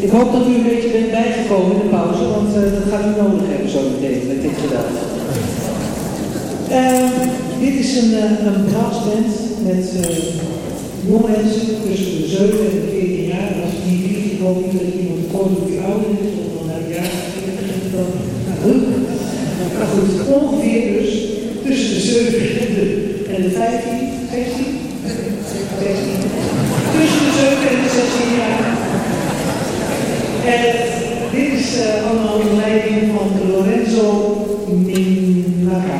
Ik hoop dat u een beetje bent bijgekomen in de pauze, want uh, dat gaat u nodig hebben zo meteen met dit gedaan. Uh, dit is een, uh, een brassband met jonge mensen tussen de 7 en de 14 jaar. Als ik niet lieg, hoop dat iemand of ouder is, of dan naar de jaren 40 dan. Goed, ongeveer dus tussen de 7 en de, en de 15, 16, 16. Tussen de 7 en de 16 jaar. En dit is uh, allemaal onder leiding van Lorenzo. Minaga?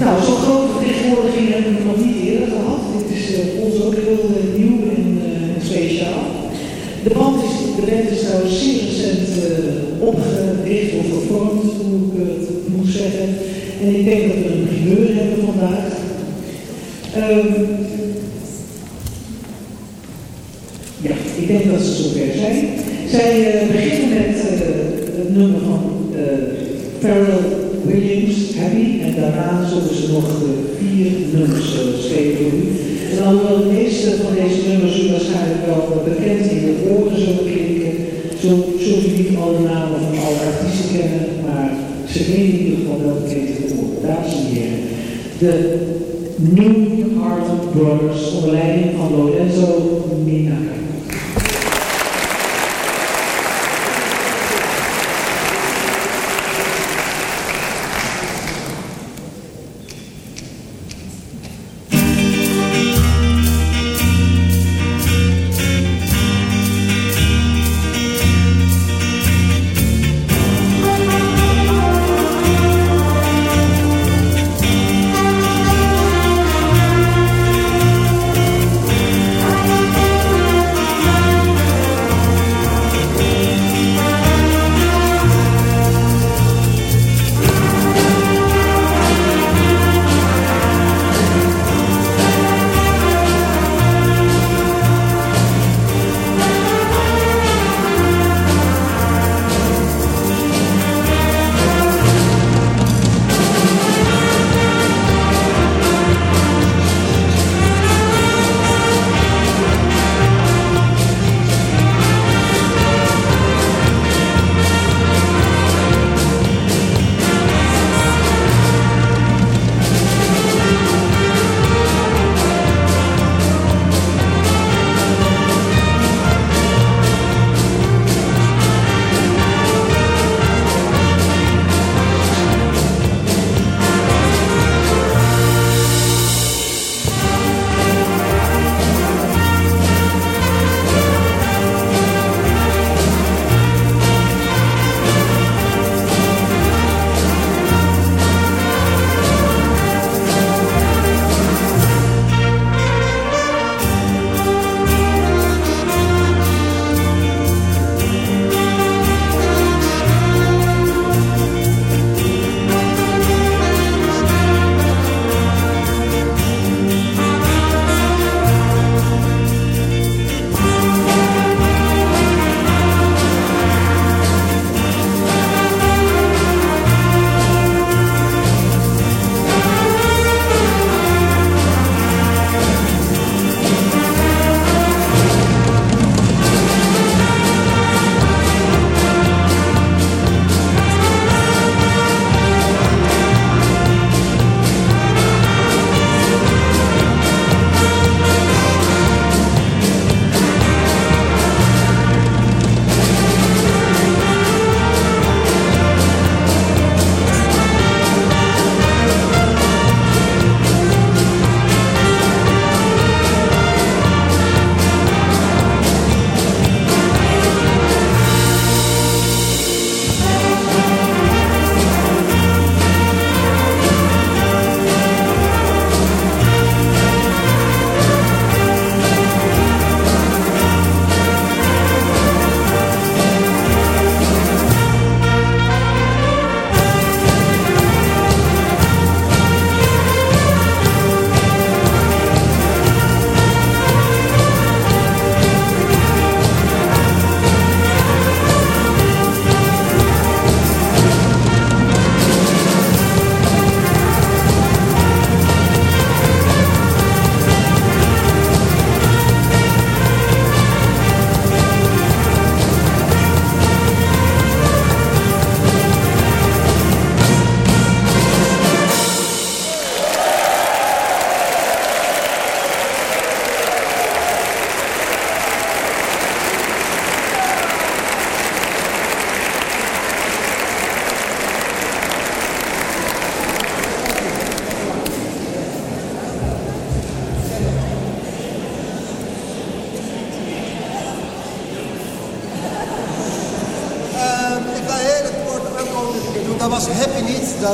Nou, zo'n grote vertegenwoordiging hebben we nog niet eerder gehad. Dit is uh, ons ook heel uh, nieuw en speciaal. De band is, de band is trouwens zeer recent opgericht of gevormd, hoe ik het moet zeggen. En ik denk dat we een primeur hebben vandaag. 嗯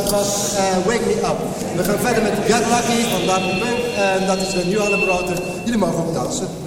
dat was uh, Wake Me Up. We gaan verder met Get Lucky van David Punk. En dat is een nieuwe album Jullie mogen ook dansen.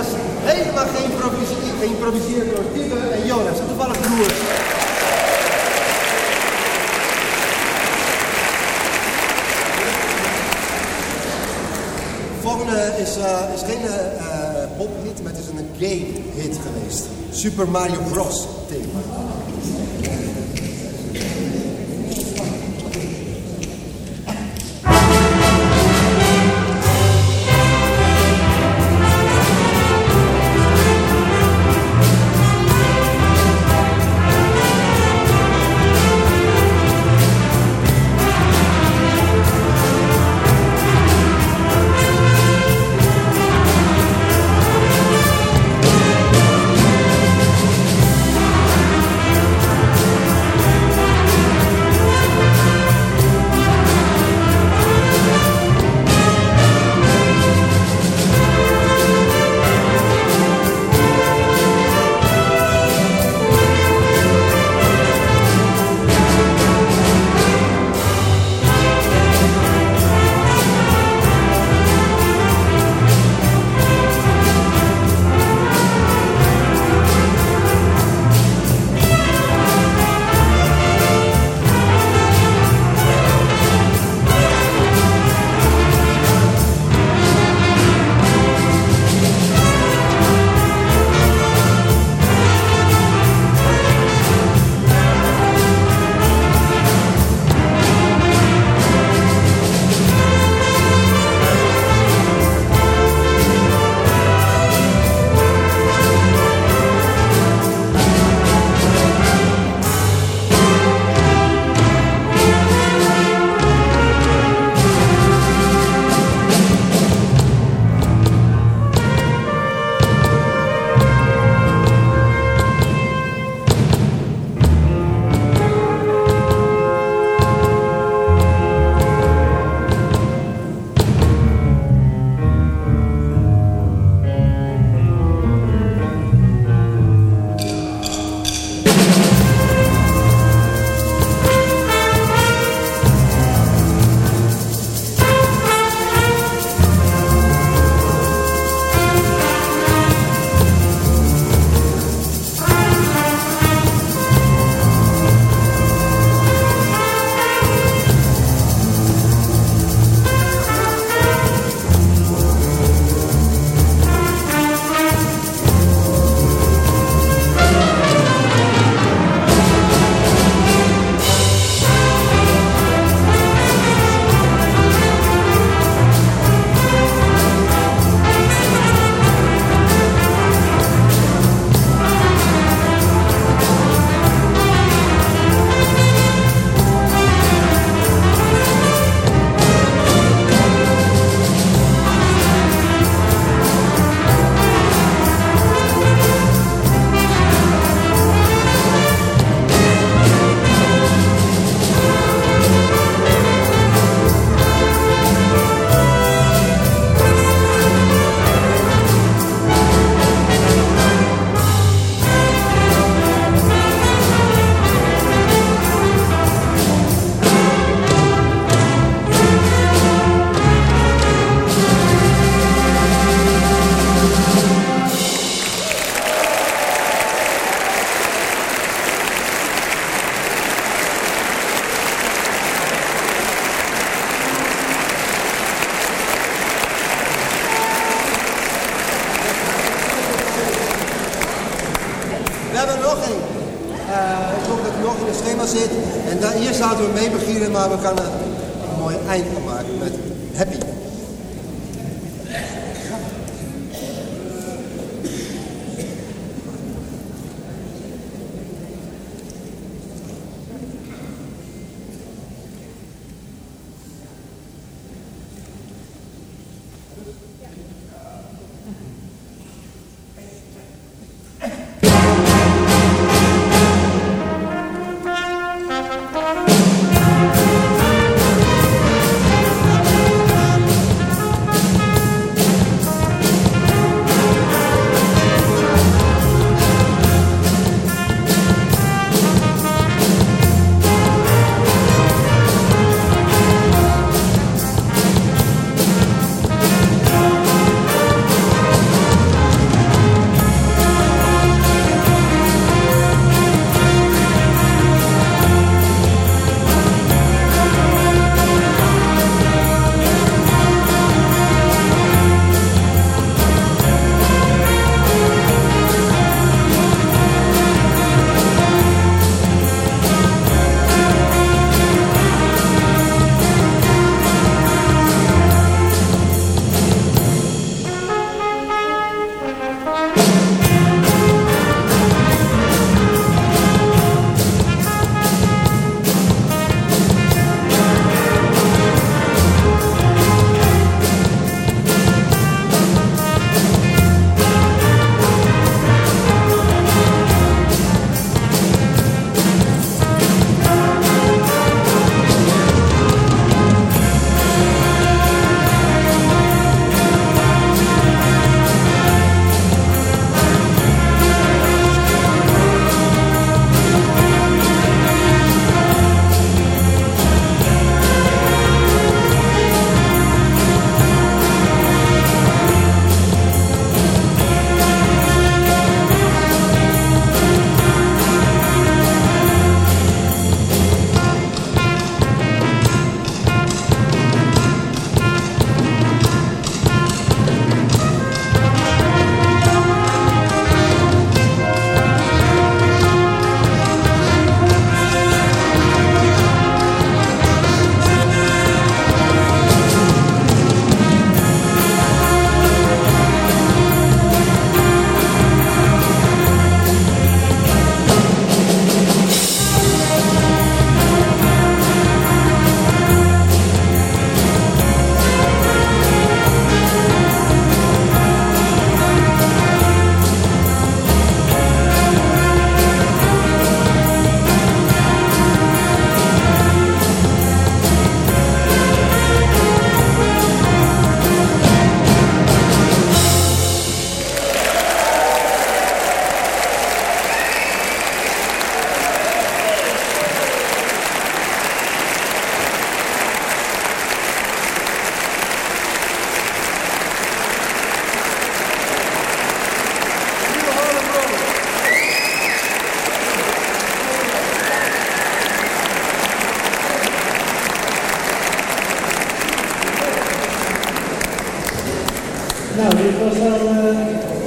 was helemaal geïmproviseerd door Tibe en Jonas. Dat toevallig broers. De volgende is, uh, is geen uh, pophit, maar het is een game hit geweest. Super Mario Bros thema. Maar we gaan een mooi eind maken met Happy.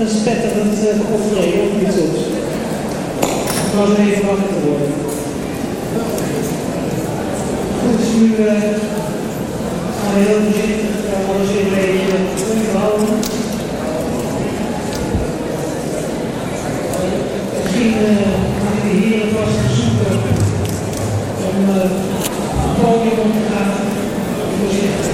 Uh, een spetterend uh, optreden, of niet zo? Ik was even wakker te worden. Dus nu uh, gaan we heel voorzichtig alles weer een beetje onderhouden. Misschien uh, mag ik de heren vast verzoeken om uh, het podium om te gaan. Voorzichtig.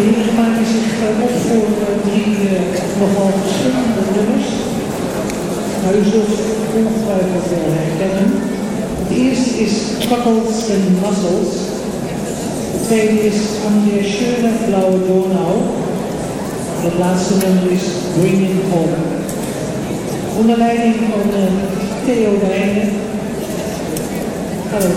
Hier maken zich op voor drie nogal verschillende nummers. Nou, u zult ongetwijfeld wel herkennen. Het eerste is Cockles and Muscles. Het tweede is An der schöne blaue Donau. Is Bringing Home. Onder leiding van uh, Theo Wijnen. Hallo.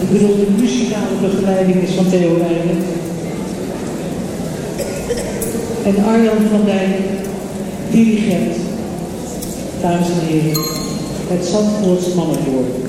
Ik bedoel, de muzikale begeleiding is van Theo Wijnen. En Arjan van Dijk, dirigent. Dames en heren, het Zandvoorts Mannenkoor.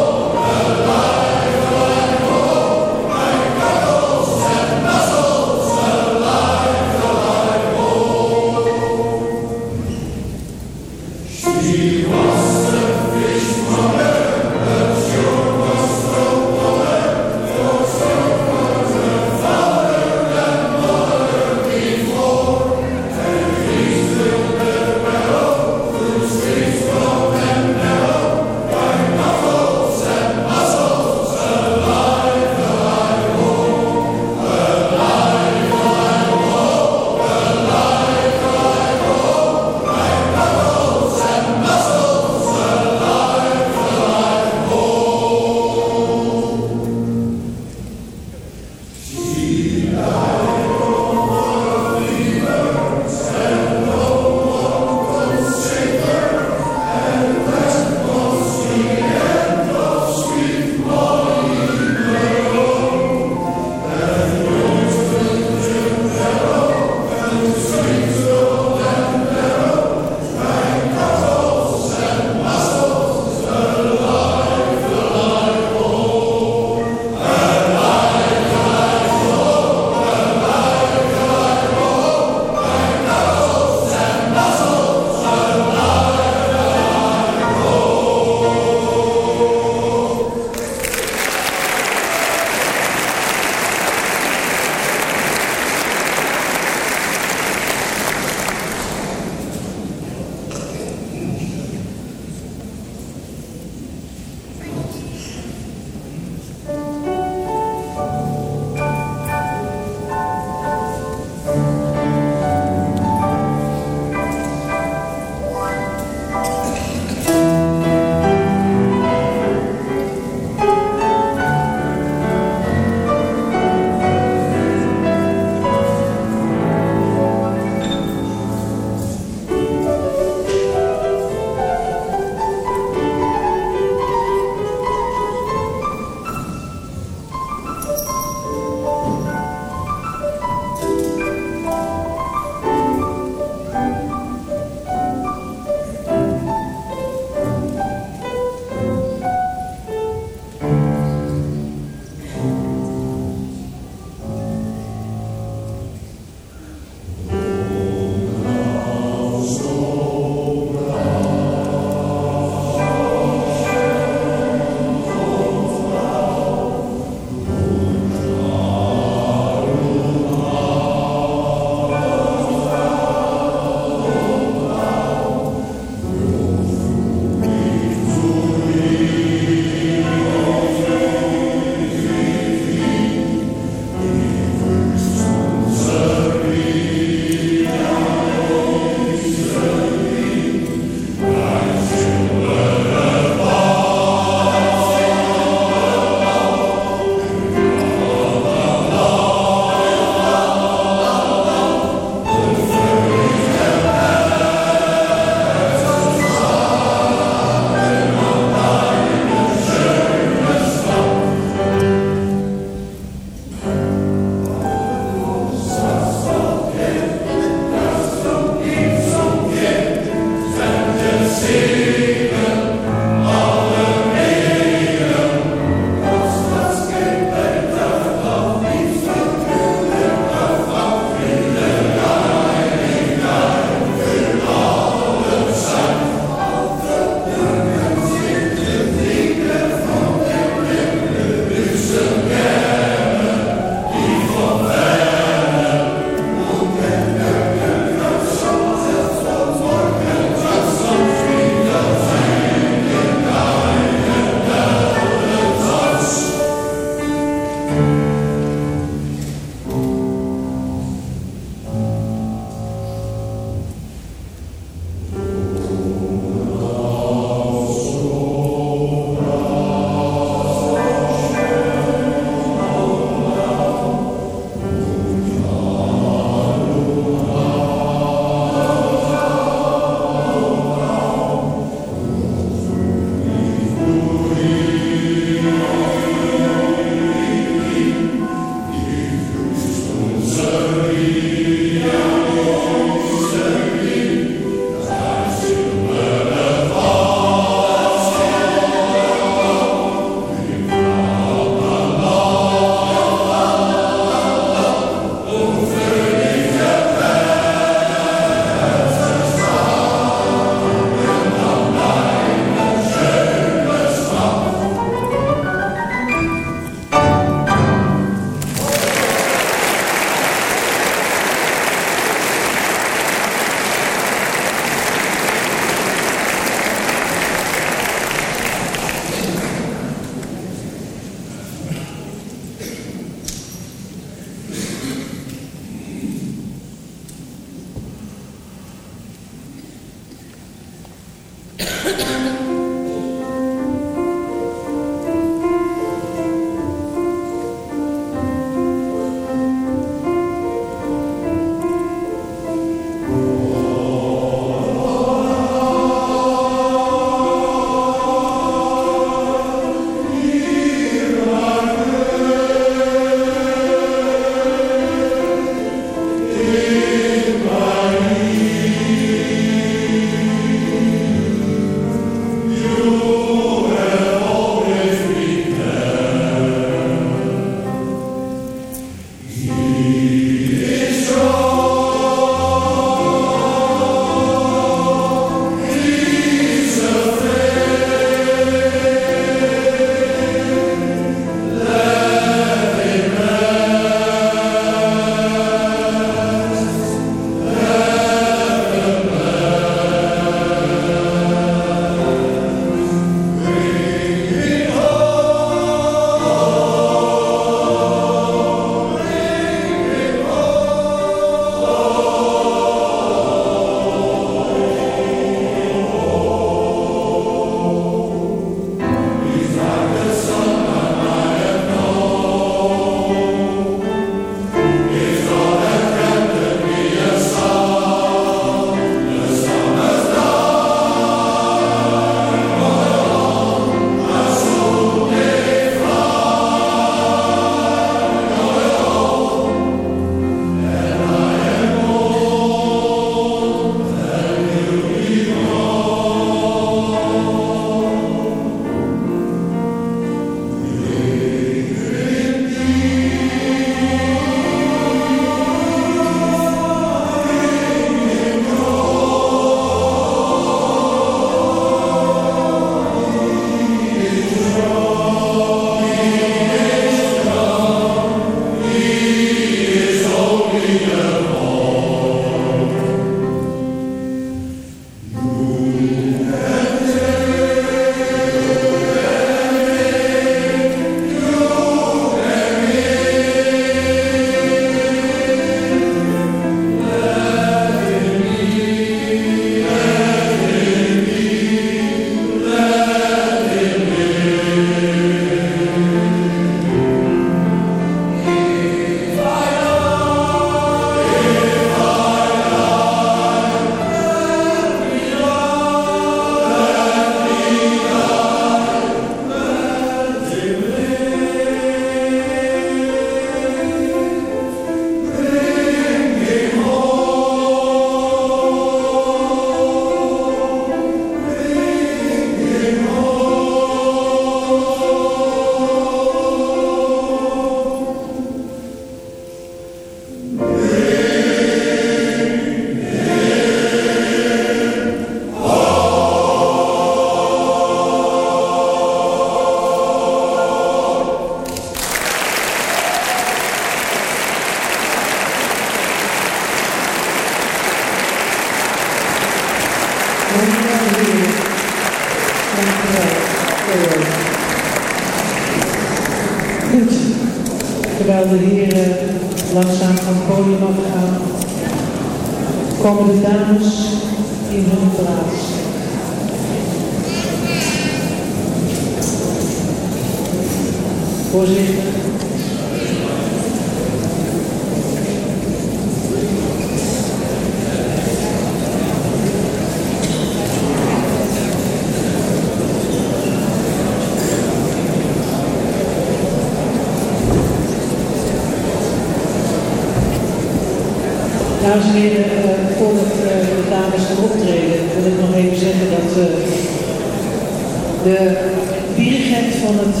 Van, het,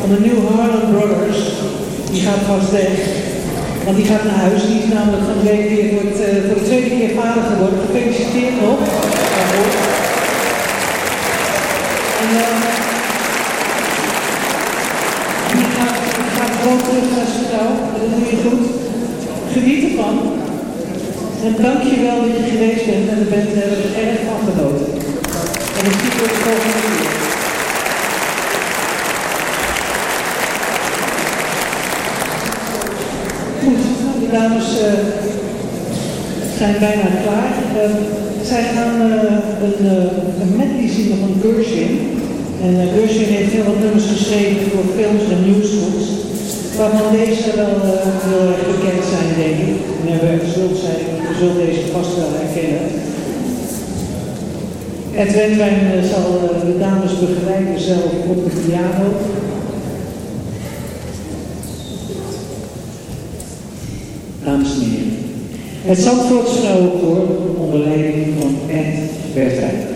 van de New Harlem Brothers, die gaat vast weg. Want die gaat naar huis. Die is namelijk van de week weer voor, het, voor de tweede keer vader geworden. Gefeliciteerd nog. En gaat, die gaat gewoon terug naar zijn vrouw. Dat doe je goed. Geniet ervan. En dank je wel dat je geweest bent en de hebben er erg van. En ik zie je de volgende keer. Goed, de dames uh, zijn bijna klaar. Uh, zij gaan uh, een, een medley zingen van Gershwin. En Gershwin heeft heel wat nummers geschreven voor films en newsgroups. Waarvan deze wel heel erg bekend zijn, denk ik. En we zult, zij, zult deze vast wel herkennen. Ed Wendwijn zal de dames begeleiden zelf op de piano. Dames en heren. Het Zandvoorts Vrouwenkoor onder leiding van Ed Bertrijn.